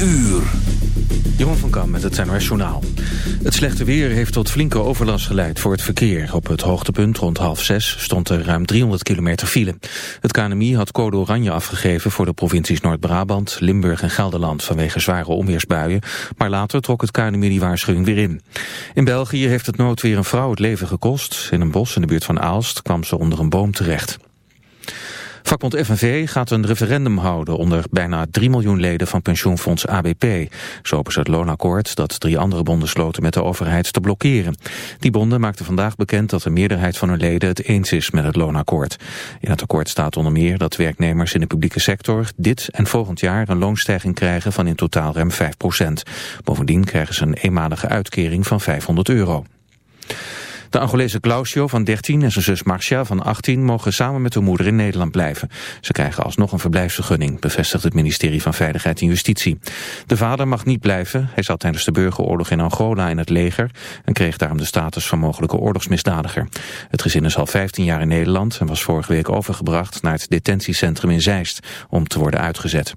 uur. Jeroen van Kam met het NOS Journaal. Het slechte weer heeft tot flinke overlast geleid voor het verkeer. Op het hoogtepunt rond half zes stond er ruim 300 kilometer file. Het KNMI had code oranje afgegeven voor de provincies Noord-Brabant, Limburg en Gelderland vanwege zware onweersbuien. Maar later trok het KNMI die waarschuwing weer in. In België heeft het noodweer een vrouw het leven gekost. In een bos in de buurt van Aalst kwam ze onder een boom terecht. Vakbond FNV gaat een referendum houden onder bijna 3 miljoen leden van pensioenfonds ABP. Zo ze het loonakkoord dat drie andere bonden sloten met de overheid te blokkeren. Die bonden maakten vandaag bekend dat de meerderheid van hun leden het eens is met het loonakkoord. In het akkoord staat onder meer dat werknemers in de publieke sector dit en volgend jaar een loonstijging krijgen van in totaal ruim 5% Bovendien krijgen ze een eenmalige uitkering van 500 euro. De Angolese Clausio van 13 en zijn zus Marcia van 18 mogen samen met hun moeder in Nederland blijven. Ze krijgen alsnog een verblijfsvergunning, bevestigt het ministerie van Veiligheid en Justitie. De vader mag niet blijven. Hij zat tijdens de burgeroorlog in Angola in het leger en kreeg daarom de status van mogelijke oorlogsmisdadiger. Het gezin is al 15 jaar in Nederland en was vorige week overgebracht naar het detentiecentrum in Zeist om te worden uitgezet.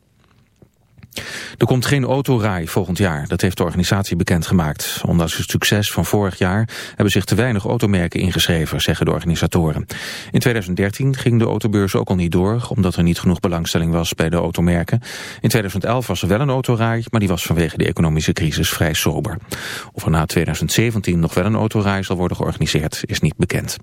Er komt geen autorij volgend jaar, dat heeft de organisatie bekendgemaakt. Ondanks het succes van vorig jaar hebben zich te weinig automerken ingeschreven, zeggen de organisatoren. In 2013 ging de autobeurs ook al niet door, omdat er niet genoeg belangstelling was bij de automerken. In 2011 was er wel een autorij, maar die was vanwege de economische crisis vrij sober. Of er na 2017 nog wel een autorij zal worden georganiseerd, is niet bekend.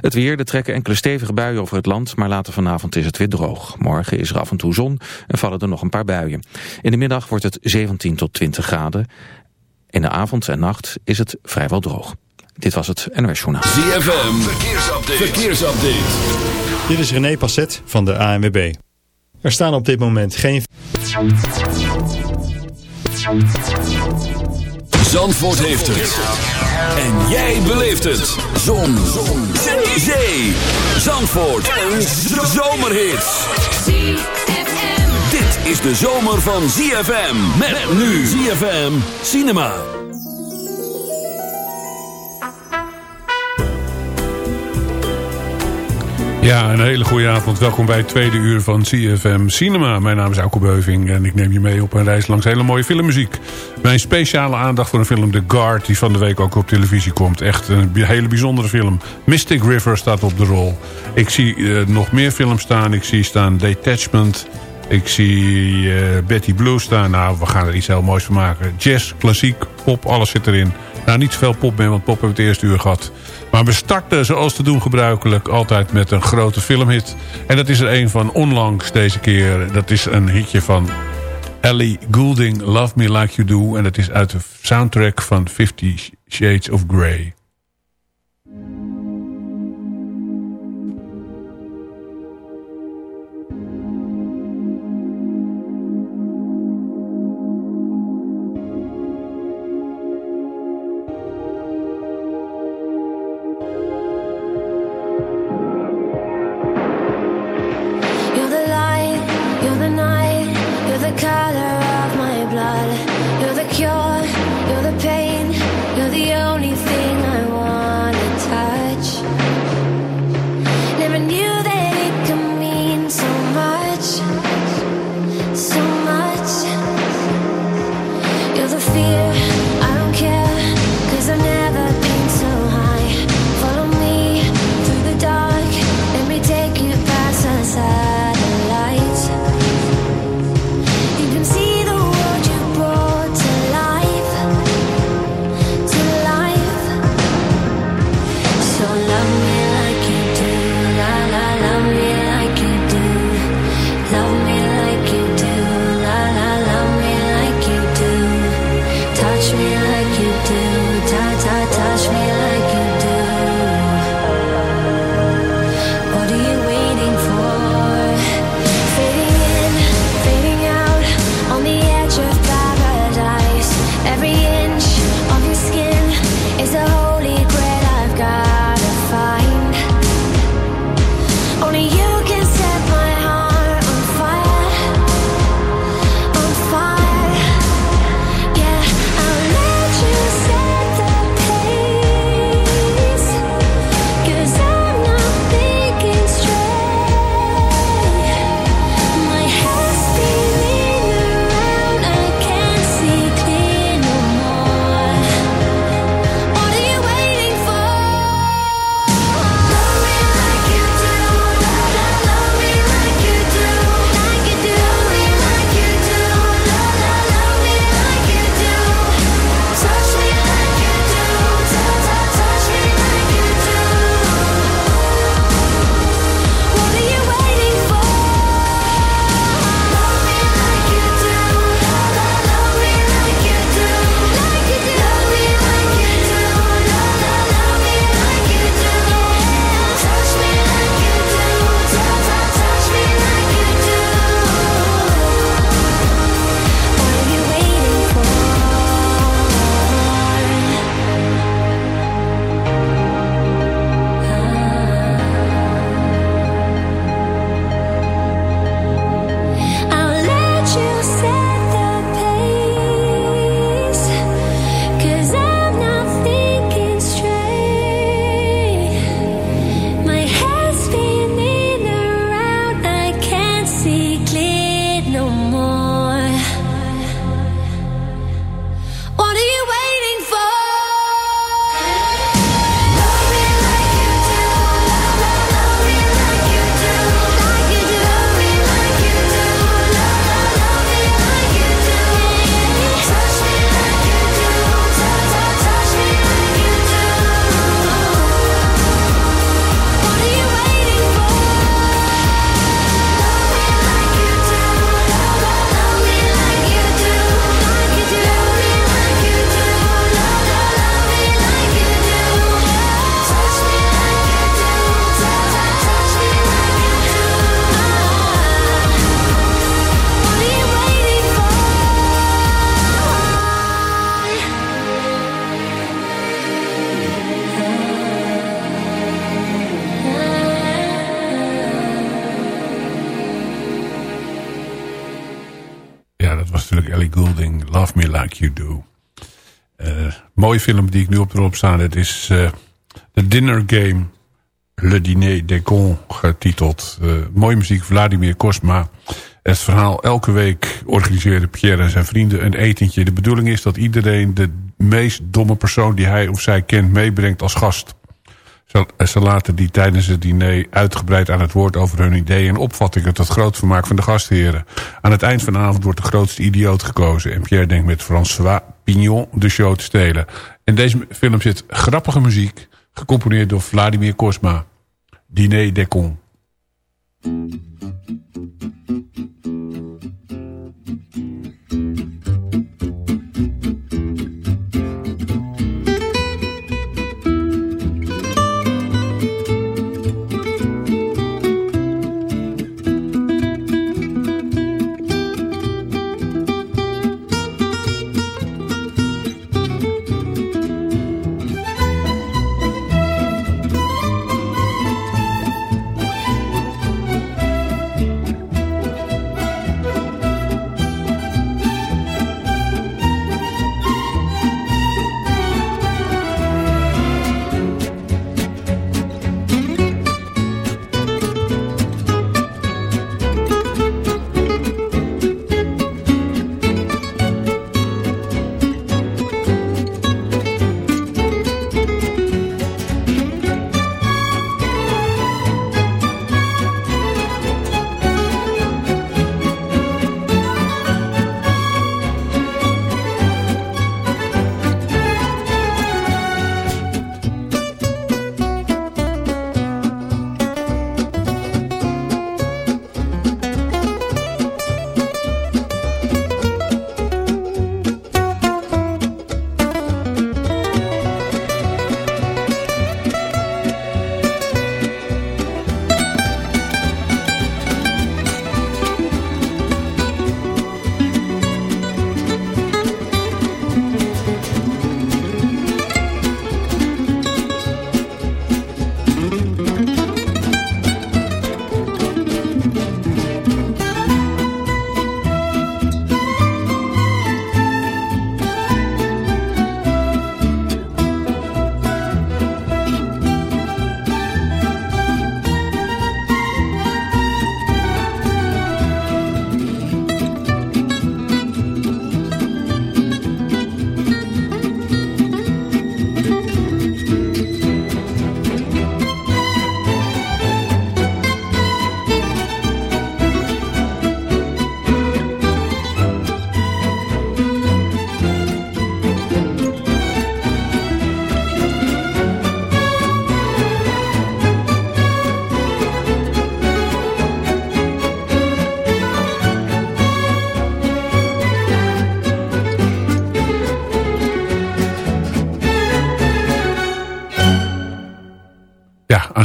Het weer, er trekken enkele stevige buien over het land, maar later vanavond is het weer droog. Morgen is er af en toe zon en vallen er nog een paar buien. In de middag wordt het 17 tot 20 graden. In de avond en nacht is het vrijwel droog. Dit was het NOS Journaal. ZFM, verkeersupdate. verkeersupdate. Dit is René Passet van de ANWB. Er staan op dit moment geen... Zandvoort heeft het. En jij beleeft het. Zon. Zon. Zee. Zandvoort. Een zomerhit. Dit is de zomer van ZFM. Met nu ZFM Cinema. Ja, een hele goede avond. Welkom bij het tweede uur van CFM Cinema. Mijn naam is Auke Beuving en ik neem je mee op een reis langs hele mooie filmmuziek. Mijn speciale aandacht voor een film The Guard... die van de week ook op televisie komt. Echt een hele bijzondere film. Mystic River staat op de rol. Ik zie uh, nog meer films staan. Ik zie staan Detachment... Ik zie uh, Betty Blue staan. Nou, we gaan er iets heel moois van maken. Jazz, klassiek, pop, alles zit erin. Nou, niet zoveel pop meer, want pop hebben we het eerste uur gehad. Maar we starten zoals te doen gebruikelijk altijd met een grote filmhit. En dat is er een van onlangs deze keer. Dat is een hitje van Ellie Goulding, Love Me Like You Do. En dat is uit de soundtrack van Fifty Shades of Grey. Mooie film die ik nu op erop staan. Het is uh, The Dinner Game. Le Dîner des Cons getiteld. Uh, mooie muziek, Vladimir Kosma. Het verhaal elke week organiseren Pierre en zijn vrienden een etentje. De bedoeling is dat iedereen de meest domme persoon die hij of zij kent meebrengt als gast. Ze laten die tijdens het diner uitgebreid aan het woord over hun ideeën en opvattingen tot groot vermaak van de gastheren. Aan het eind van de avond wordt de grootste idioot gekozen en Pierre denkt met François Pignon de show te stelen. In deze film zit grappige muziek, gecomponeerd door Vladimir Kosma. Diner des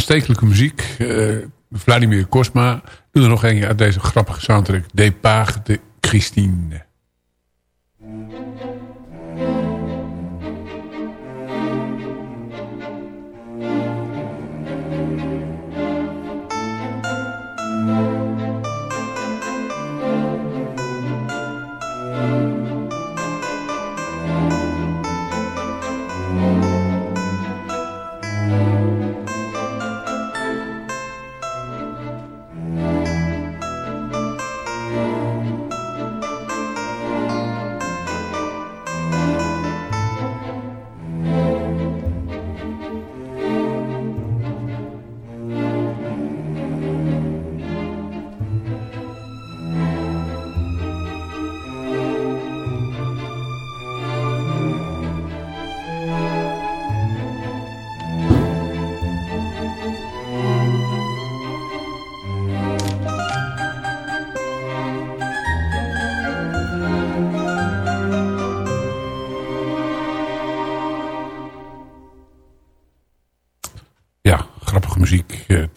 aanstekelijke muziek. Uh, Vladimir Kosma. Doe er nog een uit deze grappige soundtrack. Départ de Christine.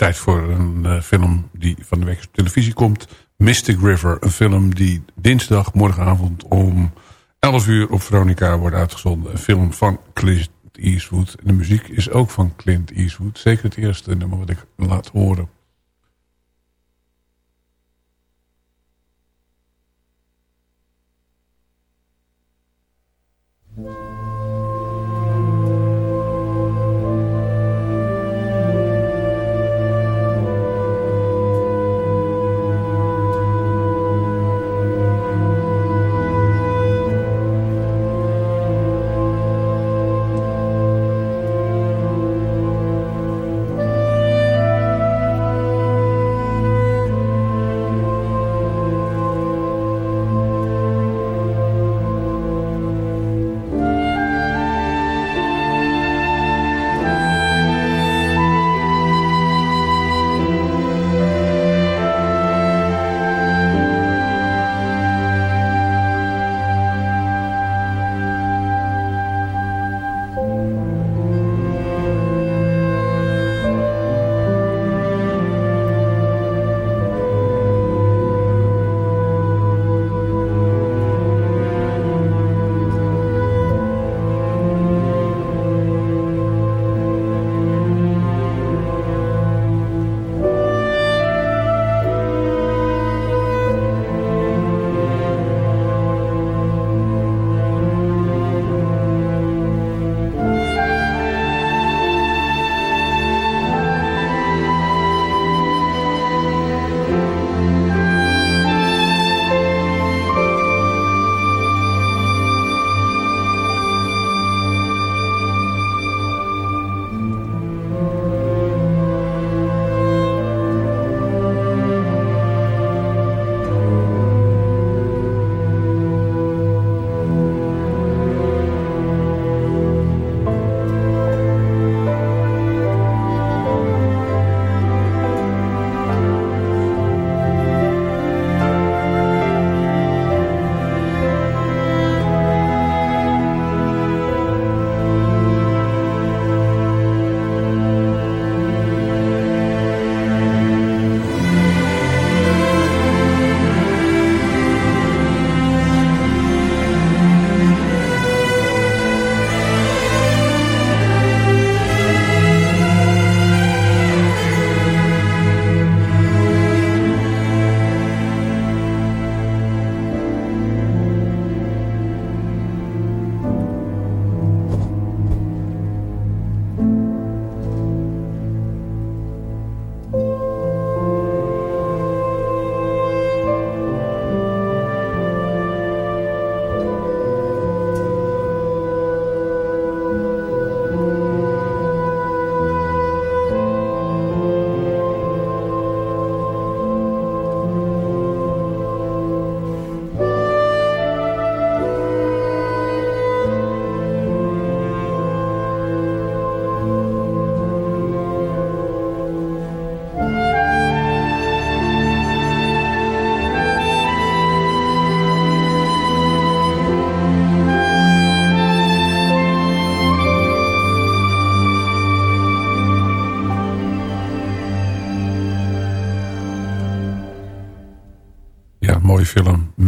Tijd voor een uh, film die van de week op televisie komt. Mystic River, een film die dinsdag morgenavond om 11 uur op Veronica wordt uitgezonden. Een film van Clint Eastwood. En de muziek is ook van Clint Eastwood. Zeker het eerste nummer wat ik laat horen.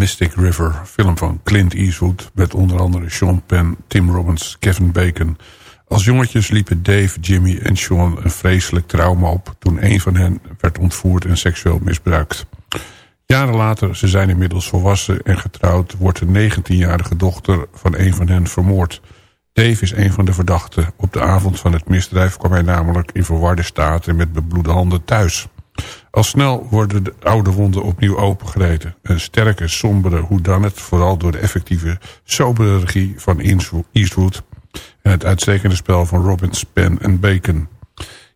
Mystic River. Film van Clint Eastwood met onder andere Sean Penn, Tim Robbins, Kevin Bacon. Als jongetjes liepen Dave, Jimmy en Sean een vreselijk trauma op... toen een van hen werd ontvoerd en seksueel misbruikt. Jaren later, ze zijn inmiddels volwassen en getrouwd... wordt de 19-jarige dochter van een van hen vermoord. Dave is een van de verdachten. Op de avond van het misdrijf kwam hij namelijk in verwarde staat... en met bebloede handen thuis. Al snel worden de oude wonden opnieuw opengereten. Een sterke, sombere het vooral door de effectieve, sobere regie van Eastwood... en het uitstekende spel van Robin Spen en Bacon.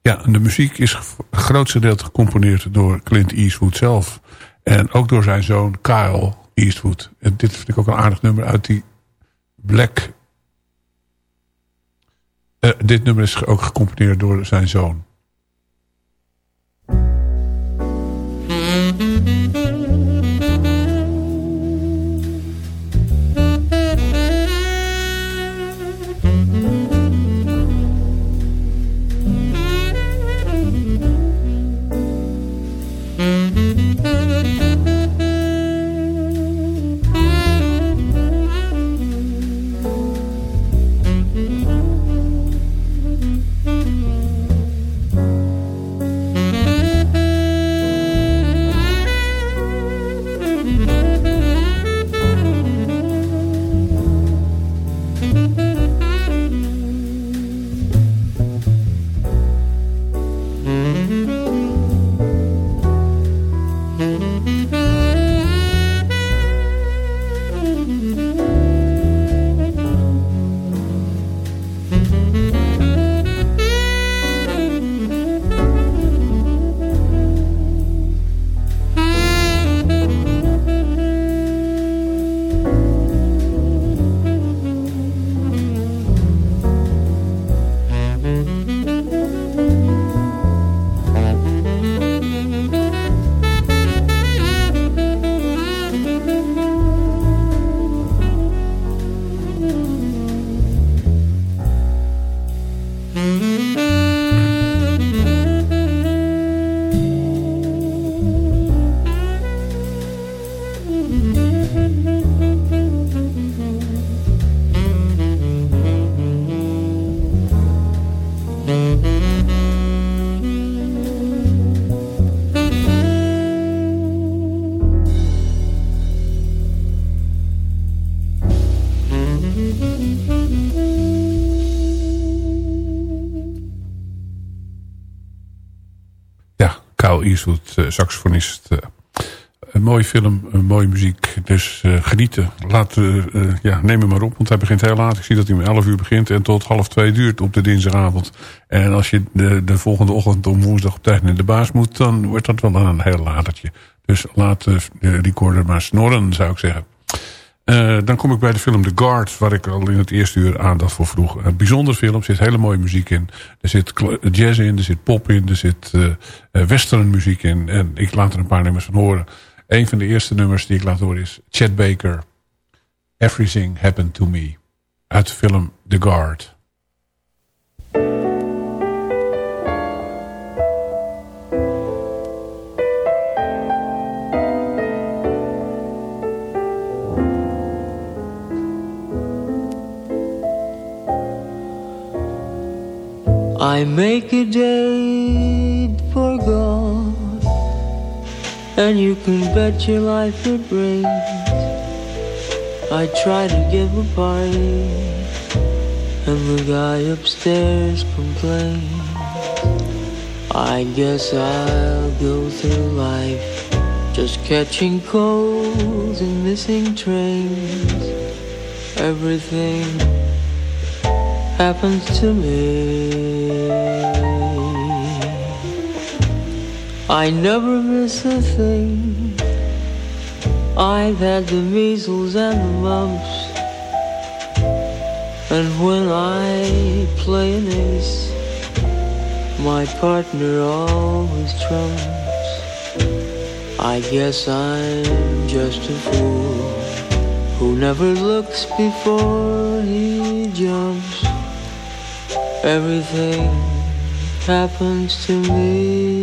Ja, de muziek is grootste deel gecomponeerd door Clint Eastwood zelf... En ook door zijn zoon Kyle Eastwood. En dit vind ik ook een aardig nummer uit die Black... Uh, dit nummer is ook gecomponeerd door zijn zoon. Eastwood, uh, saxofonist. Uh, een mooie film, een mooie muziek. Dus uh, genieten. Laat, ja, neem hem maar op, want hij begint heel laat. Ik zie dat hij om 11 uur begint en tot half twee duurt op de dinsdagavond. En als je de, de volgende ochtend om woensdag op tijd naar de baas moet... dan wordt dat wel een heel latertje. Dus laat de recorder maar snorren, zou ik zeggen. Uh, dan kom ik bij de film The Guard, waar ik al in het eerste uur aandacht voor vroeg. Een bijzondere film, er zit hele mooie muziek in. Er zit jazz in, er zit pop in, er zit uh, western muziek in. En ik laat er een paar nummers van horen. Een van de eerste nummers die ik laat horen is Chet Baker. Everything Happened to Me. Uit de film The Guard. I make a date for God, and you can bet your life it rains. I try to give a party, and the guy upstairs complains. I guess I'll go through life just catching colds and missing trains. Everything happens to me. I never miss a thing. I've had the measles and the mumps. And when I play an ace, my partner always trumps. I guess I'm just a fool who never looks before he jumps. Everything happens to me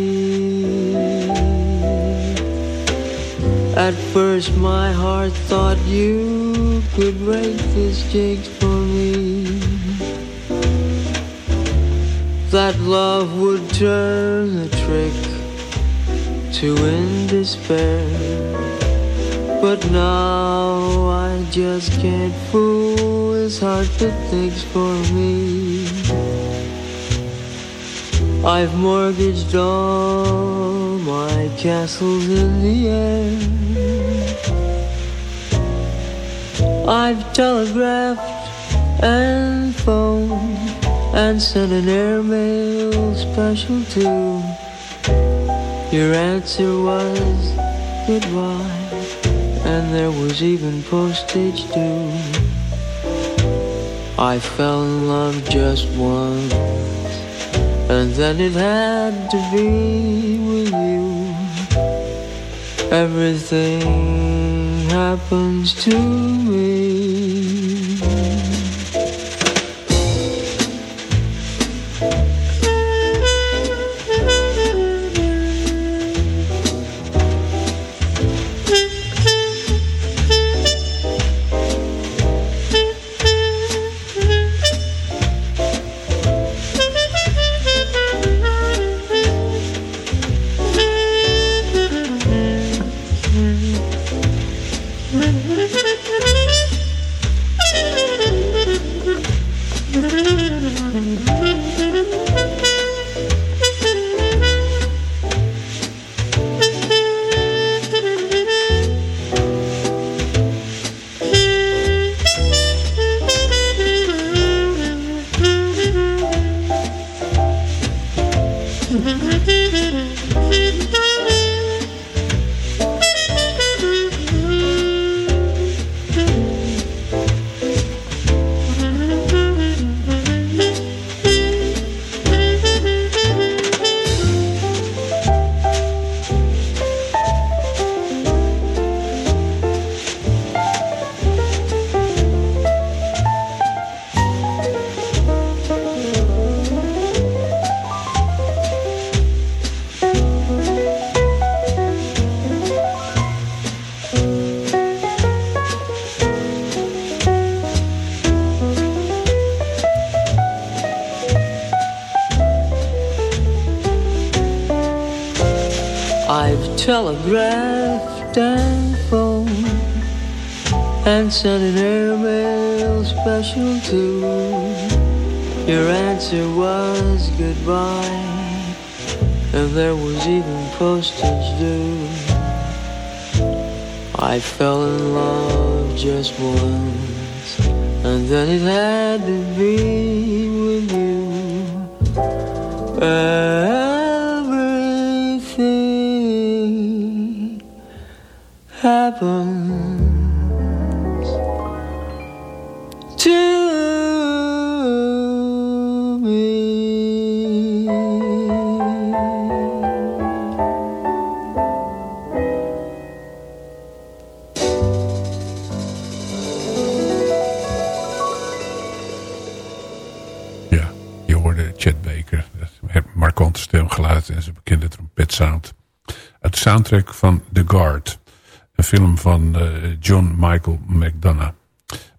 At first my heart thought you could break this jinx for me. That love would turn the trick to end despair. But now I just can't fool his heart that thinks for me. I've mortgaged all my castles in the air. I've telegraphed and phoned and sent an airmail special too. Your answer was goodbye, and there was even postage due. I fell in love just once and then it had to be with you. Everything happens to me. And an airmail special too. Your answer was goodbye, and there was even postage due. I fell in love just once, and then it had to be with you. Uh, Het soundtrack van The Guard. Een film van uh, John Michael McDonough.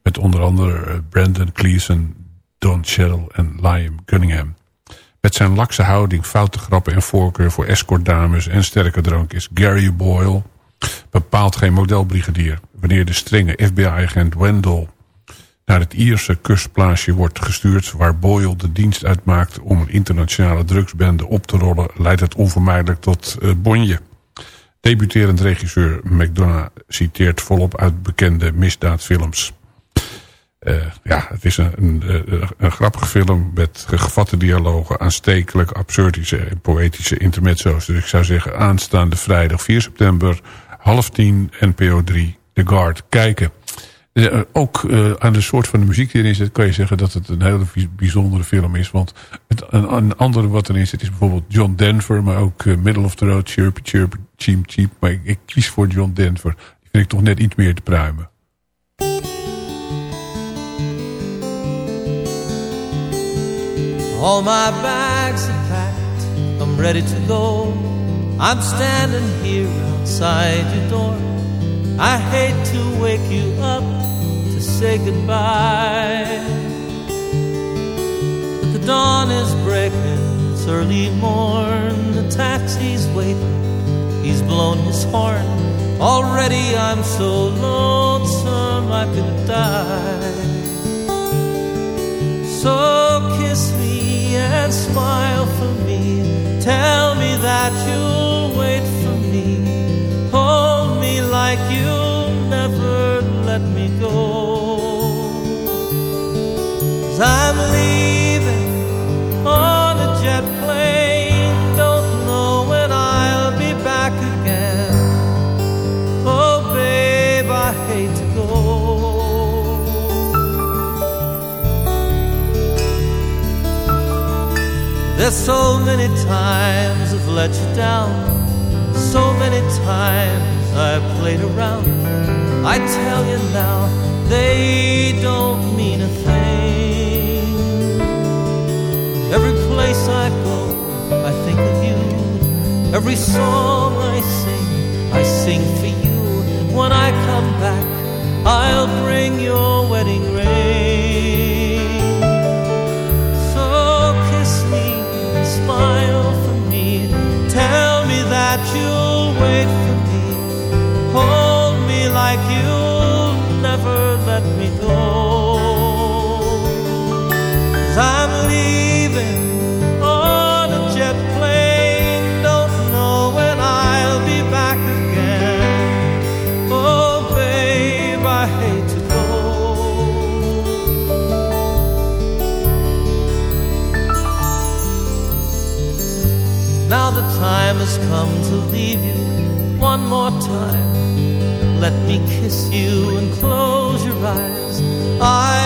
Met onder andere uh, Brandon Cleeson, Don Cheryl en Liam Cunningham. Met zijn lakse houding, foute grappen en voorkeur voor escortdames en sterke drank is Gary Boyle bepaald geen modelbrigadier. Wanneer de strenge FBI-agent Wendell naar het Ierse kustplaatsje wordt gestuurd... waar Boyle de dienst uitmaakt om een internationale drugsbende op te rollen... leidt het onvermijdelijk tot uh, bonje. Debuterend regisseur McDonough citeert volop uit bekende misdaadfilms. Uh, ja, het is een, een, een, grappige film met gevatte dialogen, aanstekelijk, absurdische en poëtische intermezzo's. Dus ik zou zeggen aanstaande vrijdag 4 september, half tien, NPO 3, The Guard, kijken. Ook uh, aan de soort van de muziek die erin zit... kan je zeggen dat het een hele bijzondere film is. Want het, een, andere wat erin zit is bijvoorbeeld John Denver... maar ook uh, Middle of the Road, Chirpy Chirpy, Cheap Cheap. Maar ik, ik, kies voor John Denver. Die vind ik toch net iets meer te pruimen. All my bags are packed, I'm ready to go. I'm standing here outside your door. I hate to wake you up to say goodbye. But the dawn is breaking, it's early morn, the taxi's waiting, he's blown his horn. Already I'm so lonesome I could die. So kiss me and smile for me. Tell me that you'll wait like you'll never let me go. Cause I'm leaving on a jet plane. Don't know when I'll be back again. Oh, babe, I hate to go. There's so many times I've let you down. So many times I've played around. I tell you now, they don't mean a thing. Every place I go, I think of you. Every song I sing, I sing for you. When I come back, I'll bring your wedding ring. So kiss me smile for me. Tell me that you'll wait has come to leave you one more time. Let me kiss you and close your eyes. I'll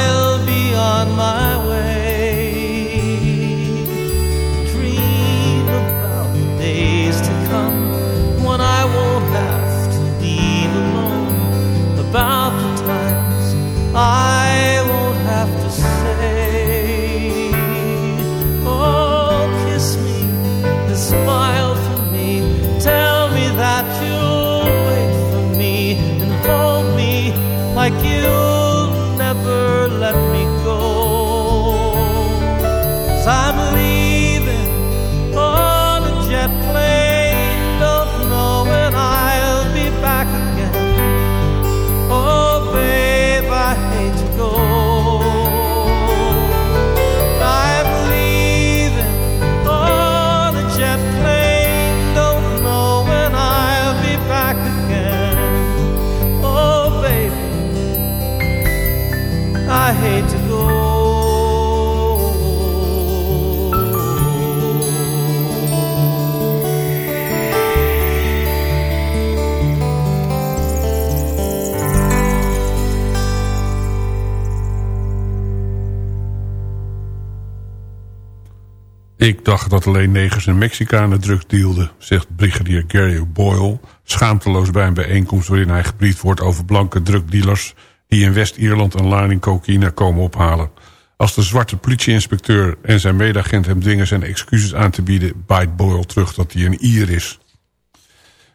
dat alleen negers en Mexicanen drugs dealden, zegt brigadier Gary Boyle... schaamteloos bij een bijeenkomst waarin hij gebriefd wordt over blanke drugdealers... die in West-Ierland een lading cocaïne komen ophalen. Als de zwarte politieinspecteur en zijn medagent hem dwingen zijn excuses aan te bieden... bijt Boyle terug dat hij een Ier is.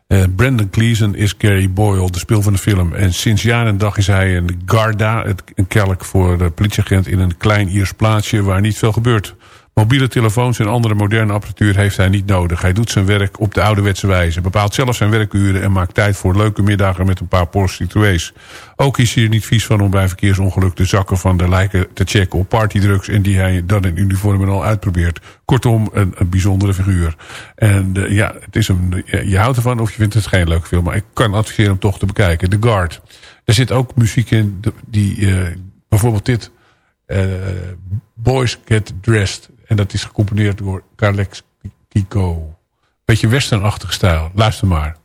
Eh, Brandon Cleason is Gary Boyle, de speel van de film. En sinds jaar en dag is hij een Garda, een kelk voor de politieagent... in een klein Iers plaatsje waar niet veel gebeurt. Mobiele telefoons en andere moderne apparatuur heeft hij niet nodig. Hij doet zijn werk op de ouderwetse wijze. Bepaalt zelf zijn werkuren en maakt tijd voor leuke middagen met een paar prostituees. Ook is hij er niet vies van om bij verkeersongeluk de zakken van de lijken te checken op partydrugs... en die hij dan in uniform en al uitprobeert. Kortom, een, bijzondere figuur. En eh, ja, het is een, je houdt ervan of je vindt het geen leuke film... maar ik kan adviseren hem toch te bekijken. The Guard. Er zit ook muziek in die... eh, bijvoorbeeld dit... eh, Boys Get Dressed. En dat is gecomponeerd door Kalex Kiko. Beetje westernachtig stijl. Luister maar.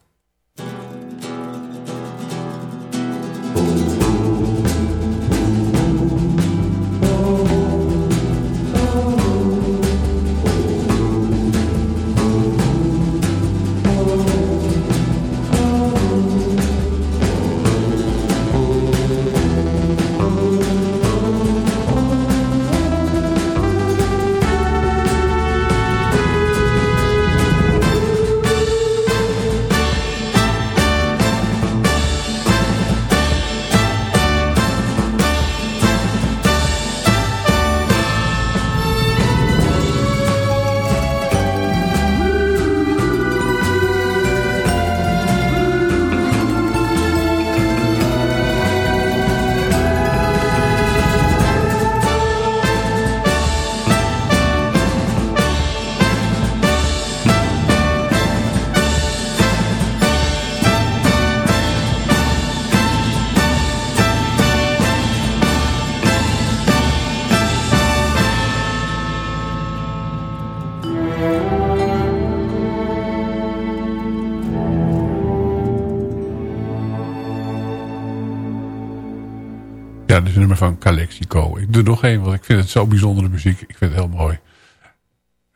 Nog één, want ik vind het zo bijzondere muziek. Ik vind het heel mooi.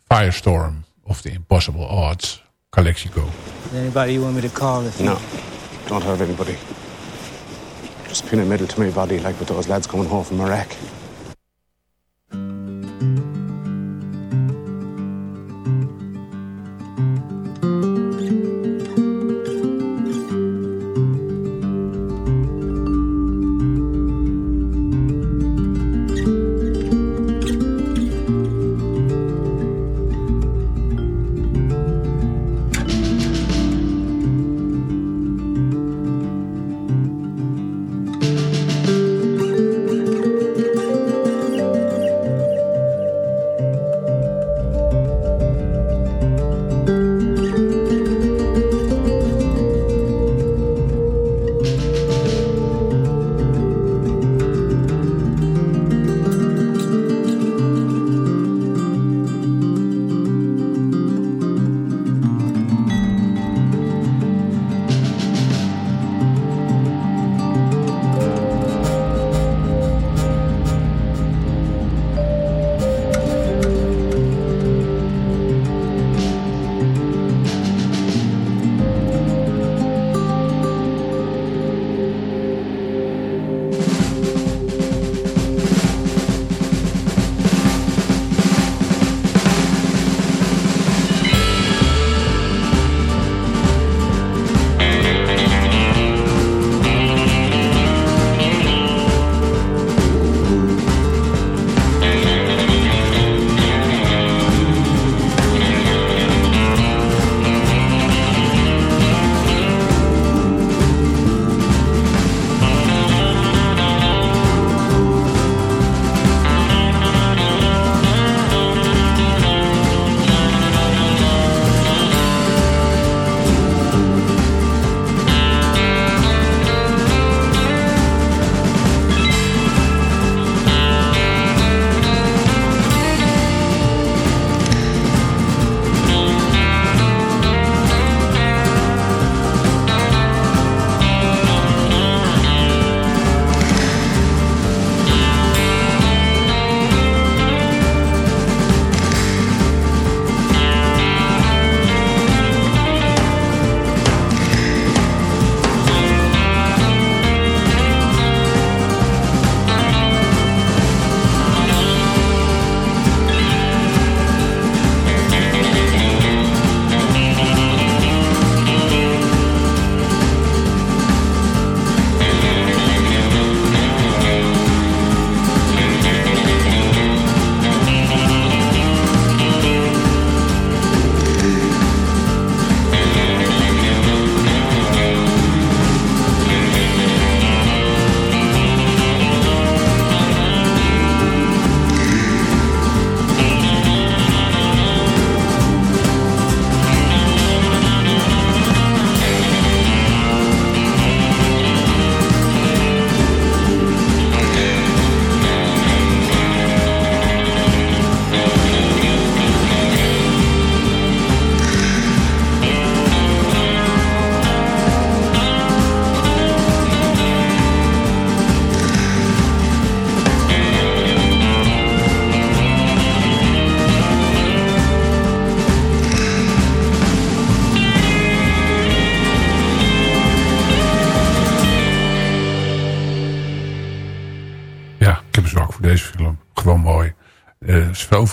Firestorm of The Impossible Odds. Calexico. Anybody you want me to call if No, don't hurt anybody. Just pin a medal to my body like with those lads coming home from Iraq.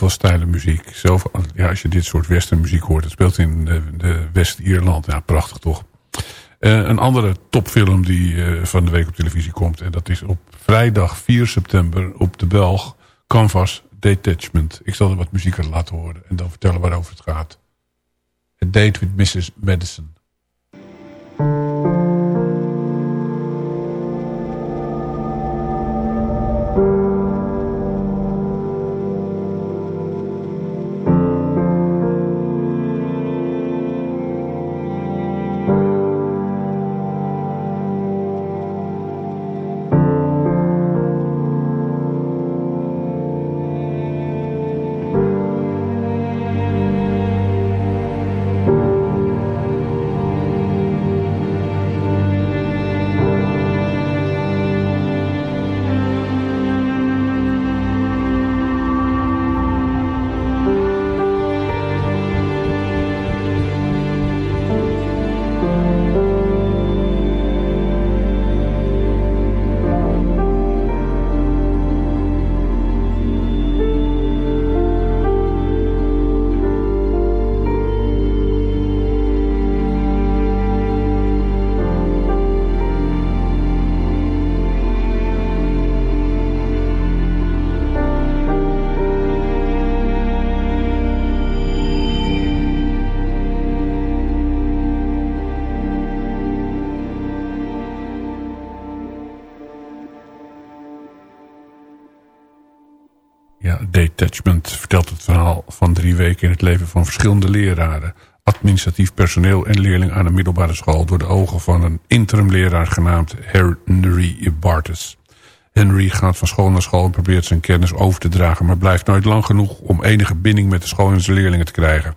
Zoveel stijlen muziek. Zoveel, ja, als je dit soort westernmuziek hoort. Het speelt in West-Ierland. Ja, prachtig toch. Uh, een andere topfilm die uh, van de week op televisie komt. En dat is op vrijdag 4 september op de Belg. Canvas Detachment. Ik zal er wat muziek aan laten horen. En dan vertellen waarover het gaat. A Date with Mrs. Madison. Verschillende leraren. Administratief personeel en leerling aan een middelbare school... door de ogen van een interimleraar genaamd Henry Bartes. Henry gaat van school naar school en probeert zijn kennis over te dragen... maar blijft nooit lang genoeg om enige binding met de school en zijn leerlingen te krijgen.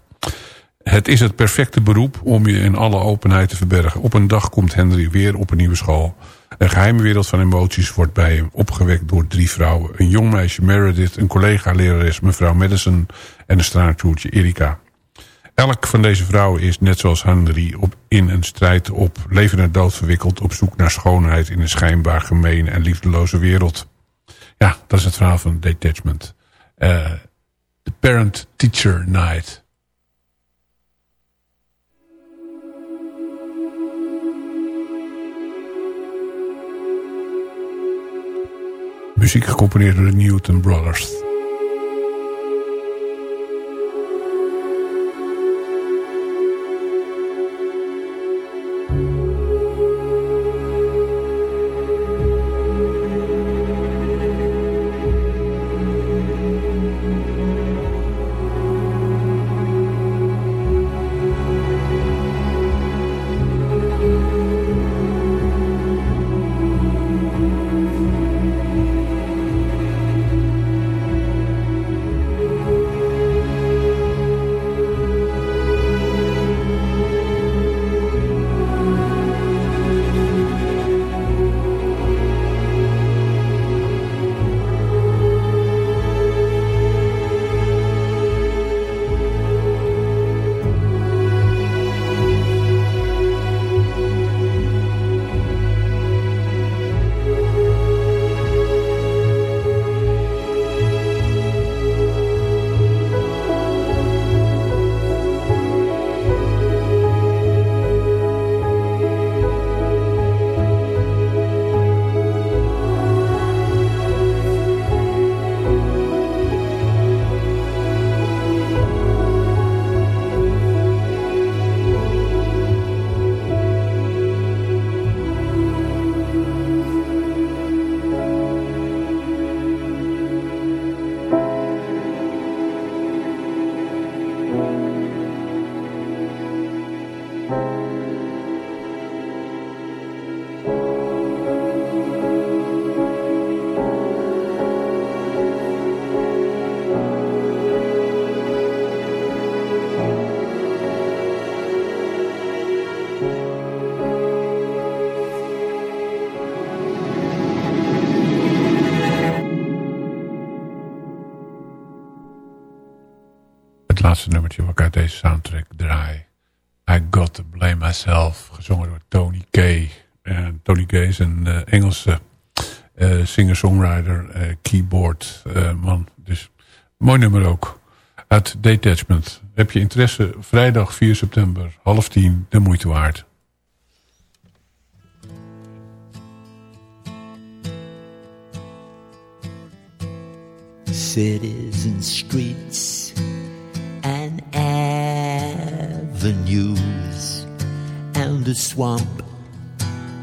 Het is het perfecte beroep om je in alle openheid te verbergen. Op een dag komt Henry weer op een nieuwe school. Een geheime wereld van emoties wordt bij hem opgewekt door drie vrouwen. Een jong meisje Meredith, een collega-lerares mevrouw Madison... en een straatjoertje Erika. Elk van deze vrouwen is, net zoals Henry, op, in een strijd op leven en dood verwikkeld... op zoek naar schoonheid in een schijnbaar gemeen en liefdeloze wereld. Ja, dat is het verhaal van Detachment. Uh, the Parent-Teacher Night... Muziek gecomponeerd door de Newton Brothers. Deze soundtrack draai. I Got To Blame Myself. Gezongen door Tony Kay. En Tony Kay is een uh, Engelse uh, singer-songwriter, keyboard man. Dus mooi nummer ook. Uit Detachment. Heb je interesse? Vrijdag 4 september, half tien, de moeite waard. Cities and streets and avenues and a swamp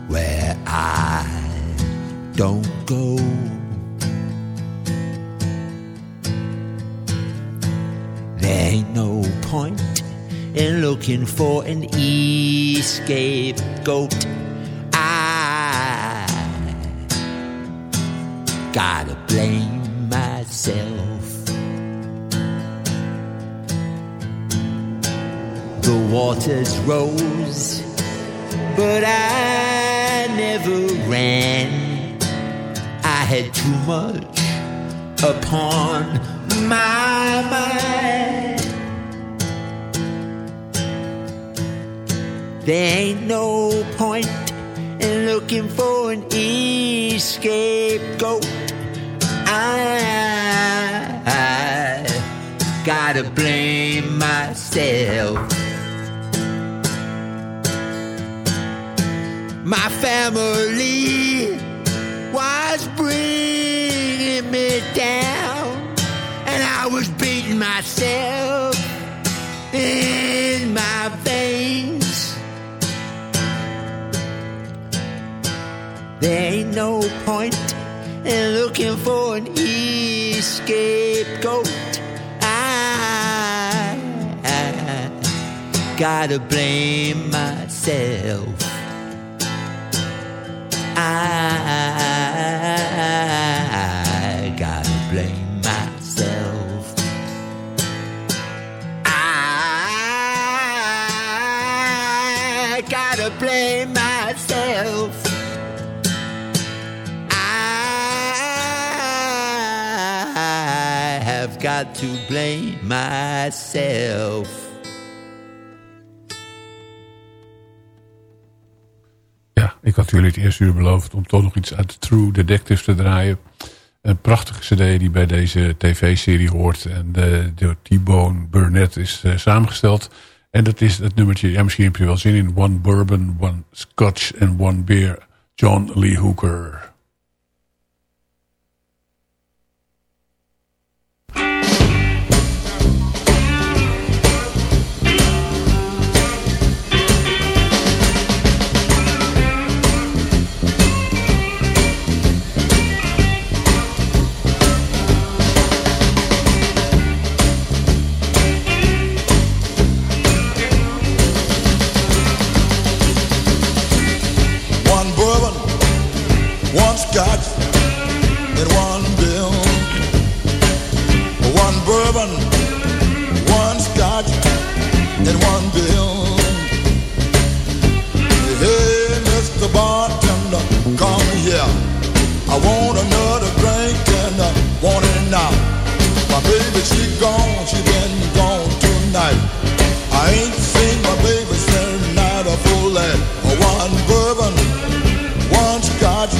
where I don't go. There ain't no point in looking for an scapegoat. I gotta blame myself. Waters rose, but I never ran. I had too much upon my mind. There ain't no point in looking for an scapegoat. I, I gotta blame myself. My family was bringing me down, and I was beating myself in my veins. There ain't no point in looking for an scapegoat. I, I gotta blame myself. I gotta blame myself. I gotta blame myself. I have got to blame myself. Ik had jullie het eerste uur beloofd om toch nog iets uit True Detective te draaien. Een prachtige cd die bij deze tv-serie hoort. En de, door T-Bone Burnett is uh, samengesteld. En dat is het nummertje, ja misschien heb je wel zin in. One Bourbon, One Scotch and One Beer. John Lee Hooker. but she gone, she been gone tonight. I ain't seen my baby since night of full life. One bourbon, one scotch,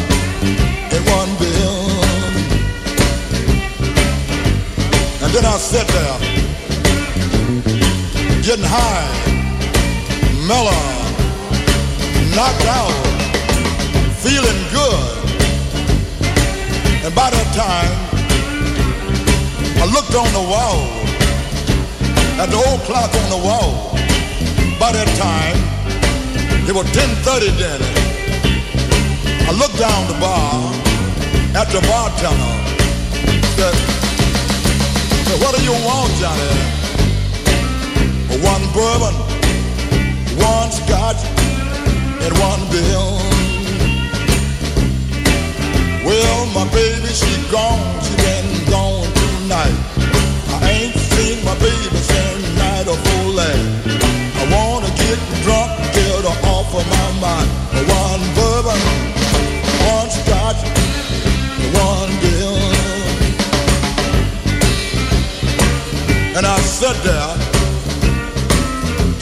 and one bill. And then I sit there, getting high, mellow, knocked out, feeling good. And by that time, I looked on the wall at the old clock on the wall. By that time, it was 10:30 then. I looked down the bar at the bartender. Said, said "What do you want, Johnny? One bourbon, one scotch, and one bill." Well, my baby, she gone, she been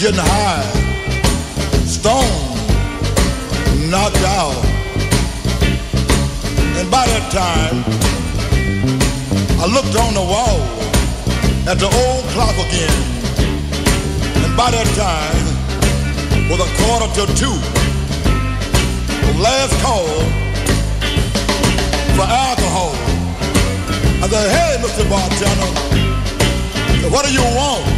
Pigeon high, stone knocked out. And by that time, I looked on the wall at the old clock again. And by that time, was a quarter to two. The last call for alcohol. I said, hey, Mr. Bartender, what do you want?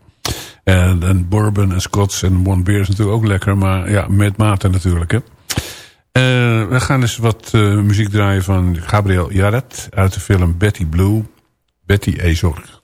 En bourbon, een scotch en one beer is natuurlijk ook lekker. Maar ja, met mate natuurlijk. Hè. Uh, we gaan dus wat uh, muziek draaien van Gabriel Jarret uit de film Betty Blue. Betty Ezorg.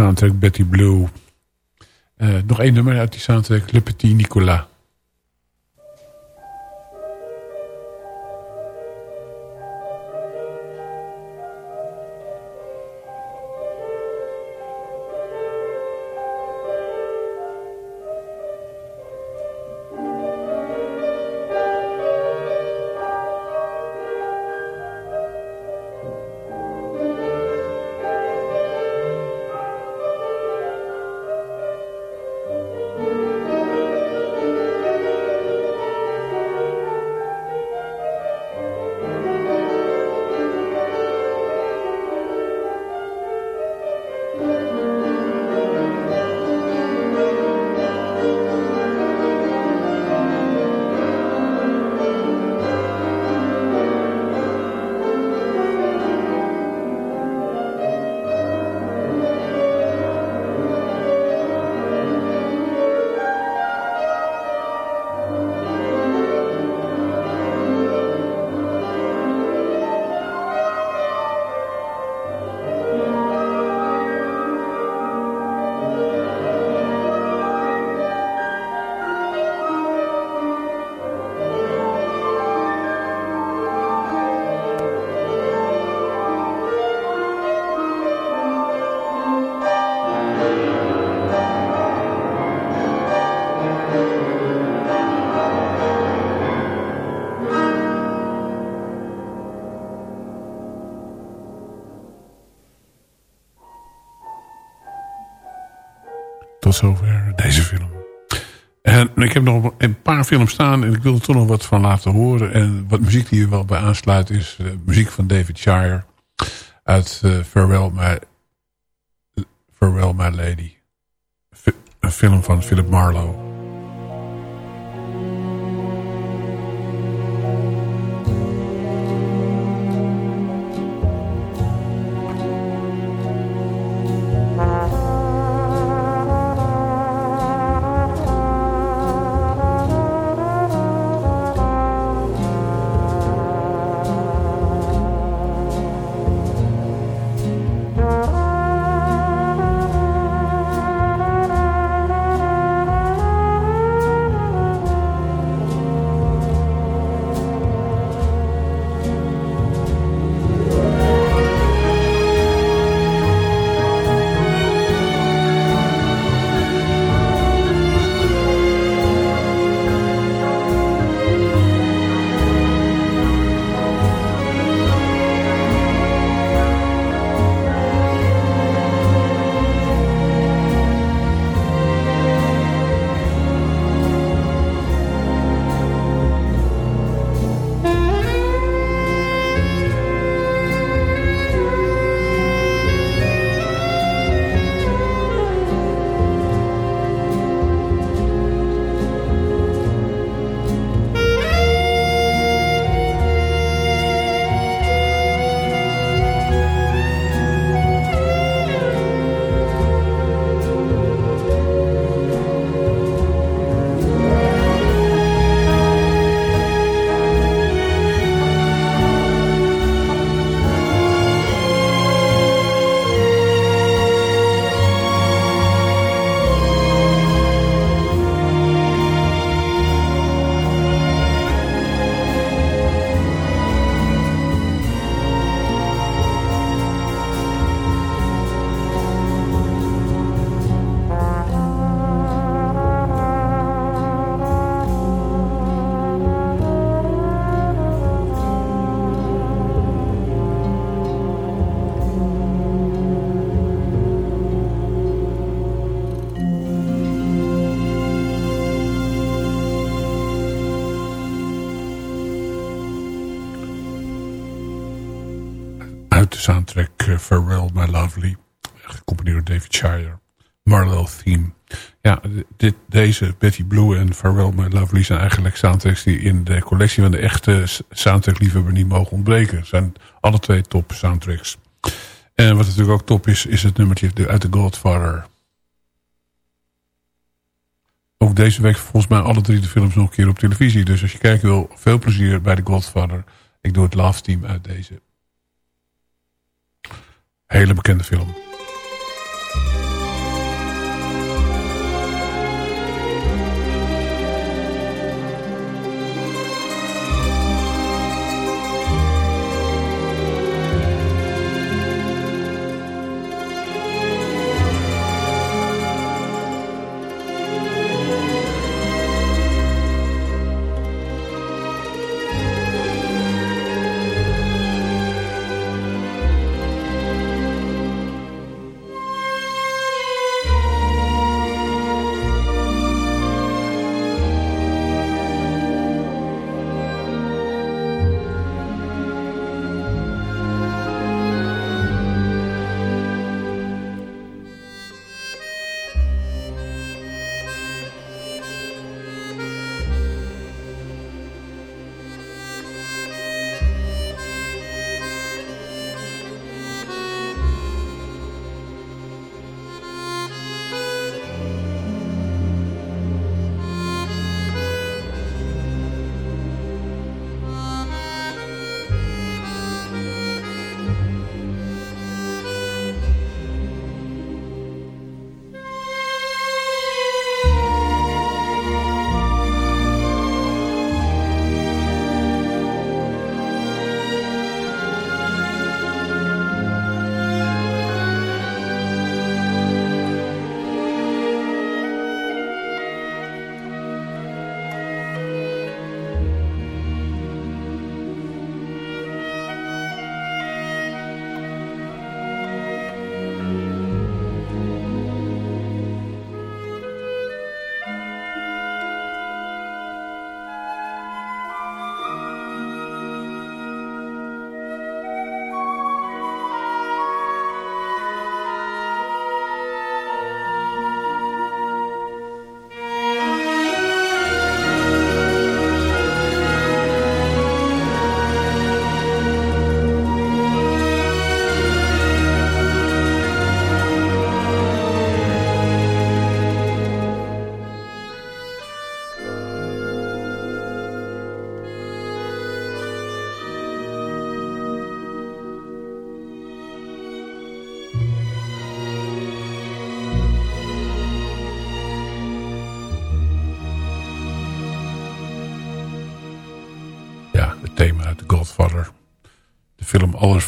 Soundtrack Betty Blue. Uh, nog één nummer uit die soundtrack, Le Petit Nicolas. Tot zover deze film. En ik heb nog een paar films staan en ik wil er toch nog wat van laten horen. En wat muziek die er wel bij aansluit is uh, muziek van David Shire uit uh, Farewell, My, Farewell My Lady. een film van Philip Marlowe. Lovely. Gecomponeerd door David Shire. Marlowe Theme. Ja, dit, deze Betty Blue en Farewell My Lovely zijn eigenlijk soundtracks die in de collectie van de echte soundtrack-liefhebber niet mogen ontbreken. zijn alle twee top soundtracks. En wat natuurlijk ook top is, is het nummertje uit The Godfather. Ook deze week volgens mij alle drie de films nog een keer op televisie. Dus als je kijken wil, veel plezier bij The Godfather. Ik doe het Love Team uit deze Hele bekende film.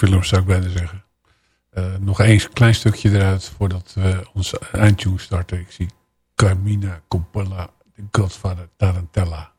Films zou ik bijna zeggen. Uh, nog eens een klein stukje eruit voordat we onze eindtune starten. Ik zie Carmina Coppola, The Godfather Tarantella.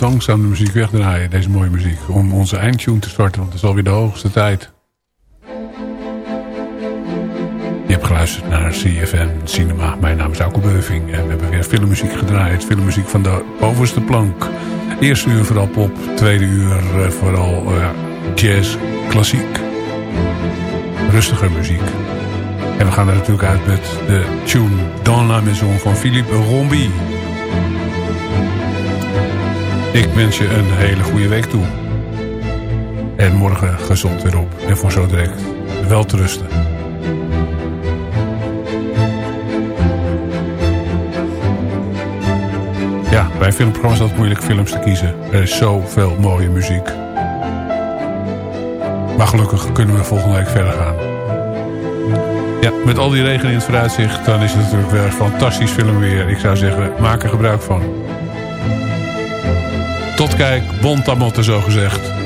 Langzaam de muziek wegdraaien, deze mooie muziek. Om onze eindtune te starten, want het is alweer de hoogste tijd. Je hebt geluisterd naar CFM Cinema. Mijn naam is Auke Beuving en we hebben weer filmmuziek gedraaid. Filmmuziek van de bovenste plank. Eerste uur vooral pop, tweede uur eh, vooral uh, jazz, klassiek. Rustiger muziek. En we gaan er natuurlijk uit met de tune Dans la Maison van Philippe Rombi. Ik wens je een hele goede week toe. En morgen gezond weer op. En voor zo direct wel te rusten. Ja, bij filmprogramma's is het moeilijk films te kiezen. Er is zoveel mooie muziek. Maar gelukkig kunnen we volgende week verder gaan. Ja, met al die regen in het vooruitzicht... dan is het natuurlijk weer fantastisch filmweer. Ik zou zeggen, maak er gebruik van. Tot kijk, bon tamotte zo gezegd.